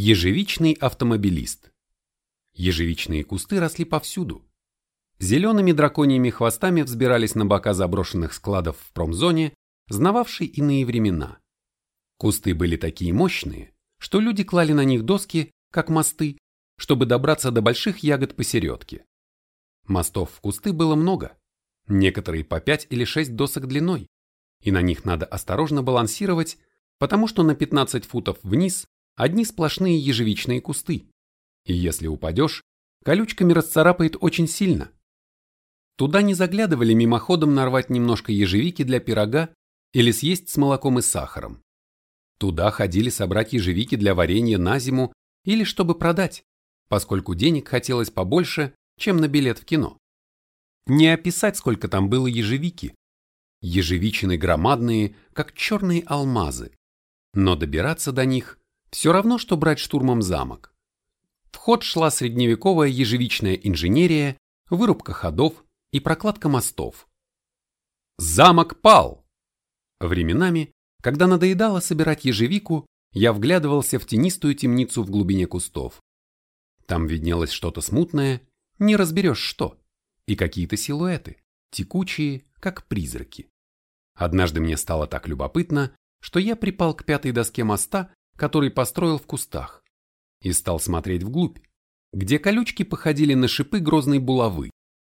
Ежевичный автомобилист. Ежевичные кусты росли повсюду. Зелеными драконьими хвостами взбирались на бока заброшенных складов в промзоне, знававшей иные времена. Кусты были такие мощные, что люди клали на них доски, как мосты, чтобы добраться до больших ягод посередке. Мостов в кусты было много, некоторые по пять или шесть досок длиной, и на них надо осторожно балансировать, потому что на 15 футов вниз одни сплошные ежевичные кусты, и если упадешь, колючками расцарапает очень сильно. Туда не заглядывали мимоходом нарвать немножко ежевики для пирога или съесть с молоком и сахаром. Туда ходили собрать ежевики для варенья на зиму или чтобы продать, поскольку денег хотелось побольше, чем на билет в кино. Не описать, сколько там было ежевики. Ежевичины громадные, как черные алмазы. Но добираться до них все равно, что брать штурмом замок. В ход шла средневековая ежевичная инженерия, вырубка ходов и прокладка мостов. Замок пал! Временами, когда надоедало собирать ежевику, я вглядывался в тенистую темницу в глубине кустов. Там виднелось что-то смутное, не разберешь что, и какие-то силуэты, текучие, как призраки. Однажды мне стало так любопытно, что я припал к пятой доске моста который построил в кустах, и стал смотреть вглубь, где колючки походили на шипы грозной булавы,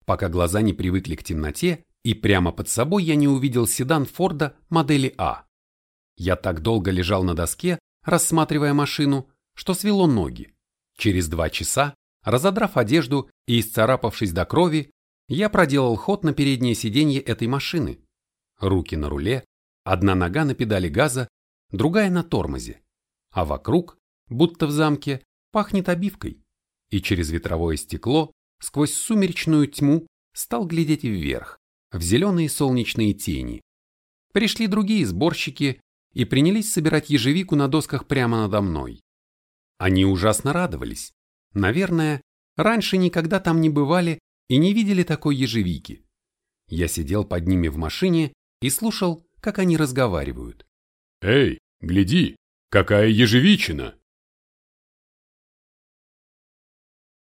пока глаза не привыкли к темноте, и прямо под собой я не увидел седан Форда модели А. Я так долго лежал на доске, рассматривая машину, что свело ноги. Через два часа, разодрав одежду и исцарапавшись до крови, я проделал ход на переднее сиденье этой машины. Руки на руле, одна нога на педали газа, другая на тормозе а вокруг, будто в замке, пахнет обивкой, и через ветровое стекло, сквозь сумеречную тьму, стал глядеть вверх, в зеленые солнечные тени. Пришли другие сборщики и принялись собирать ежевику на досках прямо надо мной. Они ужасно радовались. Наверное, раньше никогда там не бывали и не видели такой ежевики. Я сидел под ними в машине и слушал, как они разговаривают. «Эй, гляди, Какая ежевичина!